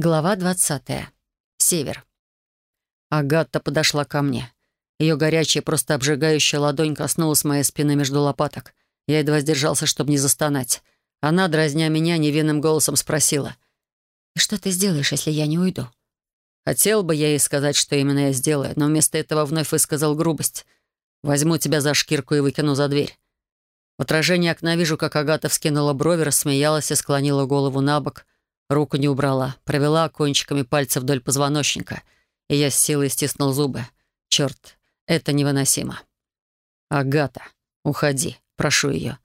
Глава двадцатая. Север. Агата подошла ко мне. Ее горячая, просто обжигающая ладонь коснулась моей спины между лопаток. Я едва сдержался, чтобы не застонать. Она, дразня меня, невинным голосом спросила. «И что ты сделаешь, если я не уйду?» Хотел бы я ей сказать, что именно я сделаю, но вместо этого вновь высказал грубость. «Возьму тебя за шкирку и выкину за дверь». В отражении окна вижу, как Агата вскинула брови, рассмеялась и склонила голову на бок — Руку не убрала, провела кончиками пальца вдоль позвоночника, и я с силой стиснул зубы. Черт, это невыносимо. «Агата, уходи, прошу ее.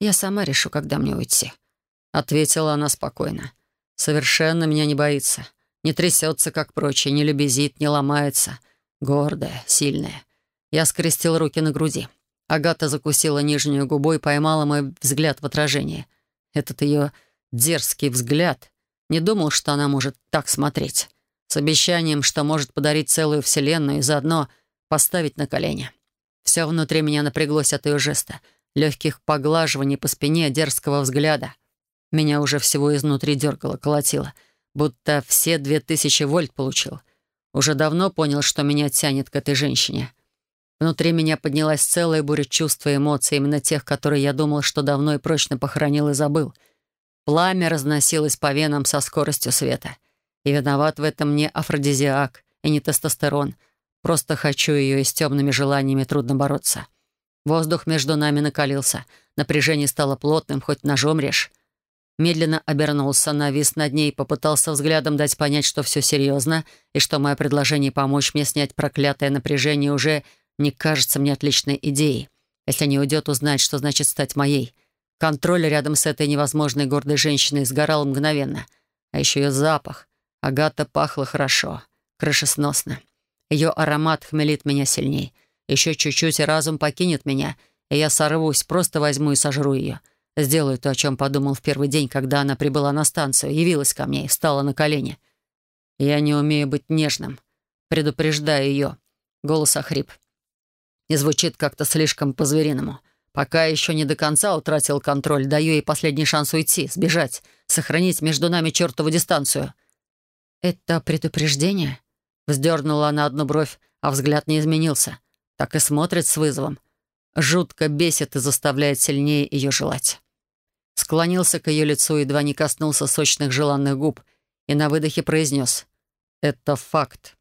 Я сама решу, когда мне уйти», — ответила она спокойно. «Совершенно меня не боится. Не трясется, как прочие, не любезит, не ломается. Гордая, сильная». Я скрестил руки на груди. Агата закусила нижнюю губу и поймала мой взгляд в отражении. Этот ее дерзкий взгляд не думал, что она может так смотреть. С обещанием, что может подарить целую вселенную и заодно поставить на колени. Все внутри меня напряглось от ее жеста, легких поглаживаний по спине, дерзкого взгляда. Меня уже всего изнутри дергало, колотило, будто все две тысячи вольт получил. Уже давно понял, что меня тянет к этой женщине. Внутри меня поднялась целая буря чувств и эмоций, именно тех, которые я думал, что давно и прочно похоронил и забыл — Пламя разносилось по венам со скоростью света. И виноват в этом не афродизиак и не тестостерон. Просто хочу ее, и с темными желаниями трудно бороться. Воздух между нами накалился. Напряжение стало плотным, хоть ножом режь. Медленно обернулся, навис над ней, попытался взглядом дать понять, что все серьезно, и что мое предложение помочь мне снять проклятое напряжение уже не кажется мне отличной идеей. Если не уйдет, узнать, что значит стать моей — Контроль рядом с этой невозможной гордой женщиной сгорал мгновенно. А еще ее запах. Агата пахла хорошо, крышесносно. Ее аромат хмелит меня сильней. Еще чуть-чуть, и разум покинет меня, и я сорвусь, просто возьму и сожру ее. Сделаю то, о чем подумал в первый день, когда она прибыла на станцию, явилась ко мне и встала на колени. Я не умею быть нежным. Предупреждаю ее. Голос охрип. И звучит как-то слишком по-звериному. Пока еще не до конца утратил контроль, даю ей последний шанс уйти, сбежать, сохранить между нами чертову дистанцию. «Это предупреждение?» Вздернула она одну бровь, а взгляд не изменился. Так и смотрит с вызовом. Жутко бесит и заставляет сильнее ее желать. Склонился к ее лицу, едва не коснулся сочных желанных губ и на выдохе произнес «Это факт».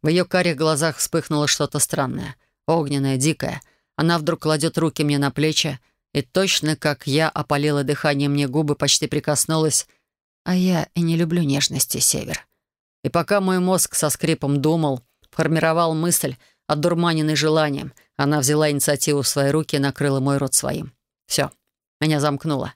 В ее карих глазах вспыхнуло что-то странное, огненное, дикое — она вдруг кладет руки мне на плечи, и точно как я опалила дыхание мне губы, почти прикоснулась. А я и не люблю нежности, Север. И пока мой мозг со скрипом думал, формировал мысль, одурманенный желанием, она взяла инициативу в свои руки и накрыла мой рот своим. Все, меня замкнуло.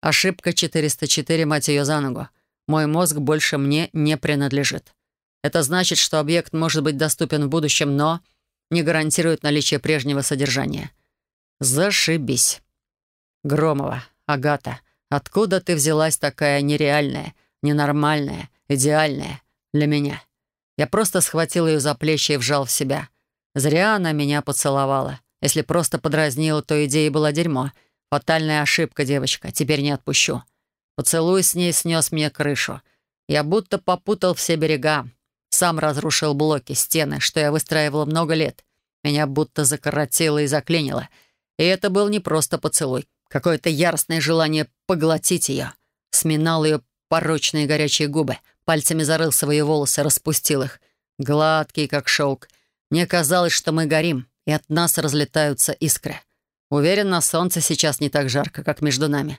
Ошибка 404, мать ее за ногу. Мой мозг больше мне не принадлежит. Это значит, что объект может быть доступен в будущем, но не гарантирует наличие прежнего содержания. Зашибись. Громова, Агата, откуда ты взялась такая нереальная, ненормальная, идеальная для меня? Я просто схватил ее за плечи и вжал в себя. Зря она меня поцеловала. Если просто подразнила, то идея была дерьмо. Фатальная ошибка, девочка. Теперь не отпущу. Поцелуй с ней снес мне крышу. Я будто попутал все берега. Сам разрушил блоки, стены, что я выстраивала много лет. Меня будто закоротило и заклинило. И это был не просто поцелуй. Какое-то яростное желание поглотить ее. Сминал ее порочные горячие губы. Пальцами зарылся в ее волосы, распустил их. Гладкие, как шелк. Мне казалось, что мы горим, и от нас разлетаются искры. Уверен, на солнце сейчас не так жарко, как между нами.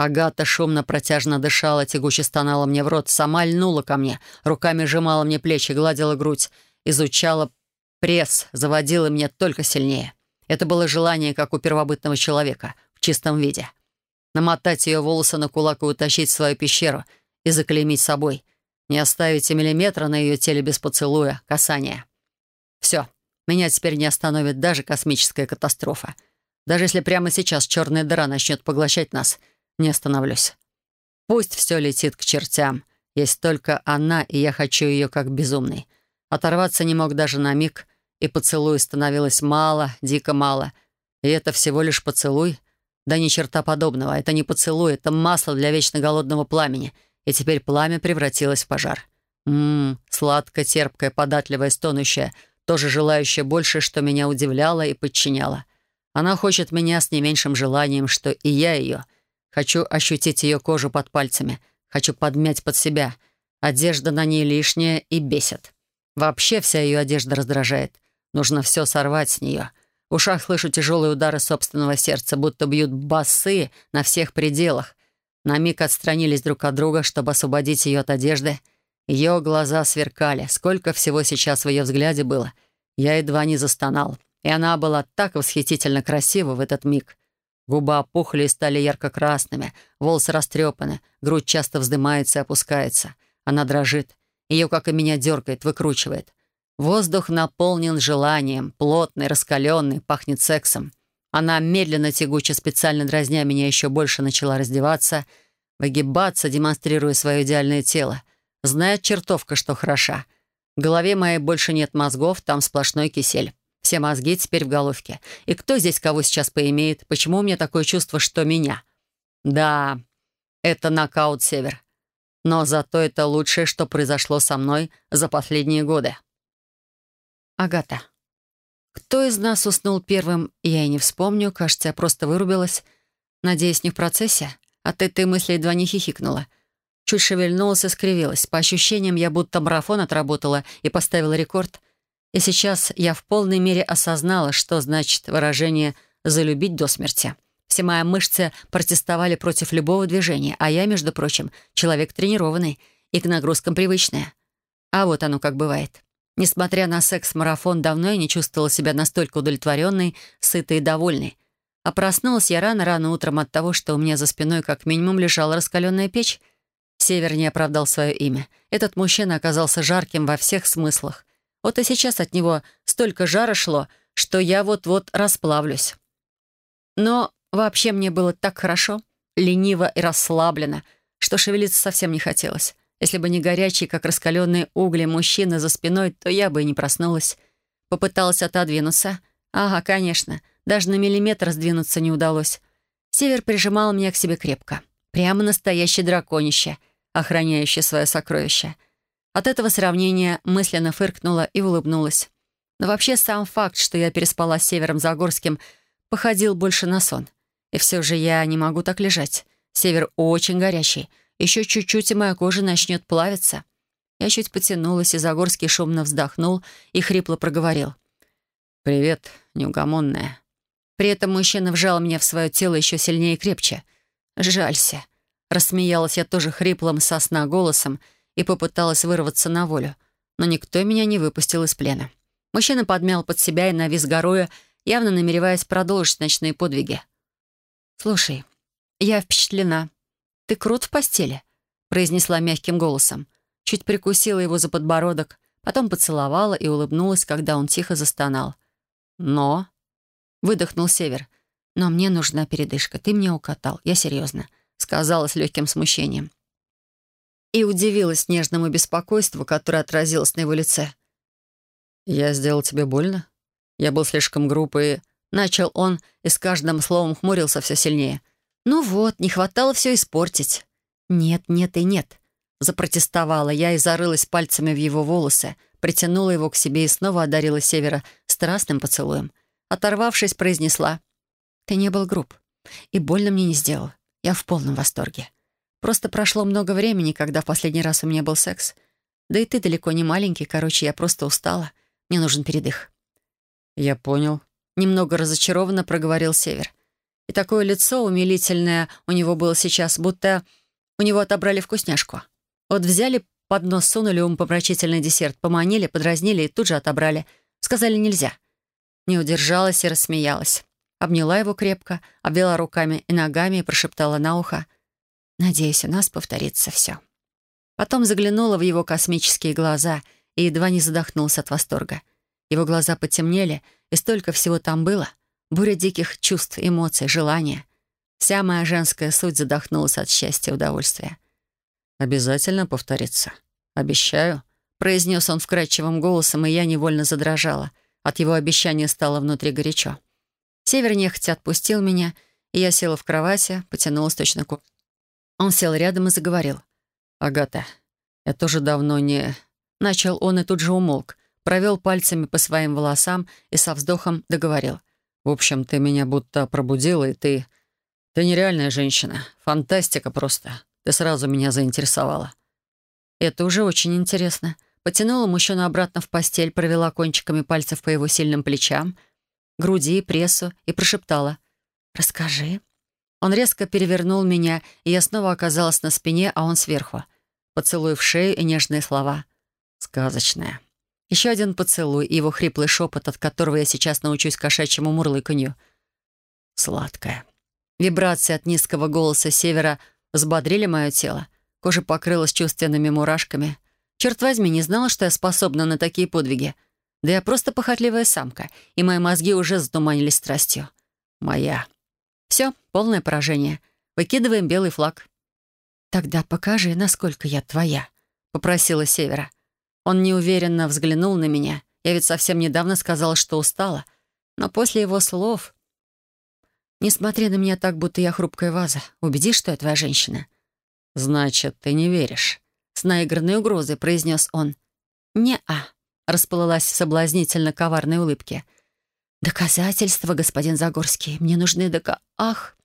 Агата шумно протяжно дышала, тягуче стонала мне в рот, сама льнула ко мне, руками сжимала мне плечи, гладила грудь, изучала пресс, заводила меня только сильнее. Это было желание, как у первобытного человека, в чистом виде. Намотать ее волосы на кулак и утащить в свою пещеру и заклеймить собой. Не оставить и миллиметра на ее теле без поцелуя, касания. Все, меня теперь не остановит даже космическая катастрофа. Даже если прямо сейчас черная дыра начнет поглощать нас — не остановлюсь. Пусть все летит к чертям. Есть только она, и я хочу ее как безумный. Оторваться не мог даже на миг, и поцелуй становилось мало, дико мало. И это всего лишь поцелуй? Да ни черта подобного. Это не поцелуй, это масло для вечно голодного пламени. и теперь пламя превратилось в пожар. Ммм, сладко-терпкая, податливая, стонущая, тоже желающая больше, что меня удивляло и подчиняло. Она хочет меня с не меньшим желанием, что и я ее. Хочу ощутить ее кожу под пальцами, хочу подмять под себя. Одежда на ней лишняя и бесит. Вообще вся ее одежда раздражает. Нужно все сорвать с нее. В ушах слышу тяжелые удары собственного сердца, будто бьют басы на всех пределах. На миг отстранились друг от друга, чтобы освободить ее от одежды. Ее глаза сверкали. Сколько всего сейчас в ее взгляде было. Я едва не застонал. И она была так восхитительно красива в этот миг. Губы опухли и стали ярко-красными, волосы растрепаны, грудь часто вздымается и опускается. Она дрожит. Ее, как и меня, дергает, выкручивает. Воздух наполнен желанием, плотный, раскаленный, пахнет сексом. Она медленно, тягуче, специально дразня меня еще больше начала раздеваться, выгибаться, демонстрируя свое идеальное тело. Знает чертовка, что хороша. В голове моей больше нет мозгов, там сплошной кисель. Все мозги теперь в головке. И кто здесь кого сейчас поимеет? Почему у меня такое чувство, что меня? Да, это нокаут Север. Но зато это лучшее, что произошло со мной за последние годы. Агата. Кто из нас уснул первым, я и не вспомню. Кажется, я просто вырубилась. Надеюсь, не в процессе. От этой мысли едва не хихикнула. Чуть шевельнулась и скривилась. По ощущениям, я будто марафон отработала и поставила рекорд — и сейчас я в полной мере осознала, что значит выражение «залюбить до смерти». Все мои мышцы протестовали против любого движения, а я, между прочим, человек тренированный и к нагрузкам привычная. А вот оно как бывает. Несмотря на секс-марафон, давно я не чувствовала себя настолько удовлетворенной, сытой и довольной. А проснулась я рано-рано утром от того, что у меня за спиной как минимум лежала раскаленная печь. Север не оправдал свое имя. Этот мужчина оказался жарким во всех смыслах. Вот и сейчас от него столько жара шло, что я вот-вот расплавлюсь. Но вообще мне было так хорошо, лениво и расслабленно, что шевелиться совсем не хотелось. Если бы не горячий, как раскаленные угли, мужчина за спиной, то я бы и не проснулась. Попыталась отодвинуться. Ага, конечно. Даже на миллиметр сдвинуться не удалось. Север прижимал меня к себе крепко. Прямо настоящее драконище, охраняющее свое сокровище — от этого сравнения мысленно фыркнула и улыбнулась. Но вообще сам факт, что я переспала с Севером Загорским, походил больше на сон. И все же я не могу так лежать. Север очень горячий. Еще чуть-чуть, и моя кожа начнет плавиться. Я чуть потянулась, и Загорский шумно вздохнул и хрипло проговорил. «Привет, неугомонная». При этом мужчина вжал меня в свое тело еще сильнее и крепче. «Жалься». Рассмеялась я тоже хриплым сосна голосом, и попыталась вырваться на волю, но никто меня не выпустил из плена. Мужчина подмял под себя и навис горою, явно намереваясь продолжить ночные подвиги. «Слушай, я впечатлена. Ты крут в постели?» произнесла мягким голосом. Чуть прикусила его за подбородок, потом поцеловала и улыбнулась, когда он тихо застонал. «Но...» — выдохнул Север. «Но мне нужна передышка. Ты меня укатал. Я серьезно», — сказала с легким смущением и удивилась нежному беспокойству, которое отразилось на его лице. «Я сделал тебе больно? Я был слишком груб и...» Начал он и с каждым словом хмурился все сильнее. «Ну вот, не хватало все испортить». «Нет, нет и нет», — запротестовала я и зарылась пальцами в его волосы, притянула его к себе и снова одарила Севера страстным поцелуем. Оторвавшись, произнесла. «Ты не был груб и больно мне не сделал. Я в полном восторге». Просто прошло много времени, когда в последний раз у меня был секс. Да и ты далеко не маленький, короче, я просто устала. Мне нужен передых». «Я понял», — немного разочарованно проговорил Север. И такое лицо умилительное у него было сейчас, будто у него отобрали вкусняшку. Вот взяли поднос, сунули умопомрачительный десерт, поманили, подразнили и тут же отобрали. Сказали «нельзя». Не удержалась и рассмеялась. Обняла его крепко, обвела руками и ногами и прошептала на ухо — Надеюсь, у нас повторится все. Потом заглянула в его космические глаза и едва не задохнулся от восторга. Его глаза потемнели, и столько всего там было. Буря диких чувств, эмоций, желания. Вся моя женская суть задохнулась от счастья и удовольствия. «Обязательно повторится. Обещаю», — произнес он вкрадчивым голосом, и я невольно задрожала. От его обещания стало внутри горячо. Север нехотя отпустил меня, и я села в кровати, потянулась точно к он сел рядом и заговорил. «Агата, я тоже давно не...» Начал он и тут же умолк, провел пальцами по своим волосам и со вздохом договорил. «В общем, ты меня будто пробудила, и ты... Ты нереальная женщина. Фантастика просто. Ты сразу меня заинтересовала». Это уже очень интересно. Потянула мужчину обратно в постель, провела кончиками пальцев по его сильным плечам, груди, прессу и прошептала. «Расскажи». Он резко перевернул меня, и я снова оказалась на спине, а он сверху. Поцелуй в шею и нежные слова. «Сказочная». Еще один поцелуй и его хриплый шепот, от которого я сейчас научусь кошачьему мурлыканью. «Сладкая». Вибрации от низкого голоса севера взбодрили мое тело. Кожа покрылась чувственными мурашками. Черт возьми, не знала, что я способна на такие подвиги. Да я просто похотливая самка, и мои мозги уже затуманились страстью. Моя. Все, полное поражение. Выкидываем белый флаг. «Тогда покажи, насколько я твоя», — попросила Севера. Он неуверенно взглянул на меня. Я ведь совсем недавно сказала, что устала. Но после его слов... «Не смотри на меня так, будто я хрупкая ваза. Убедись, что я твоя женщина». «Значит, ты не веришь?» С наигранной угрозой произнес он. «Не-а», — расплылась в соблазнительно коварной улыбке. «Доказательства, господин Загорский. Мне нужны дока... Ах!»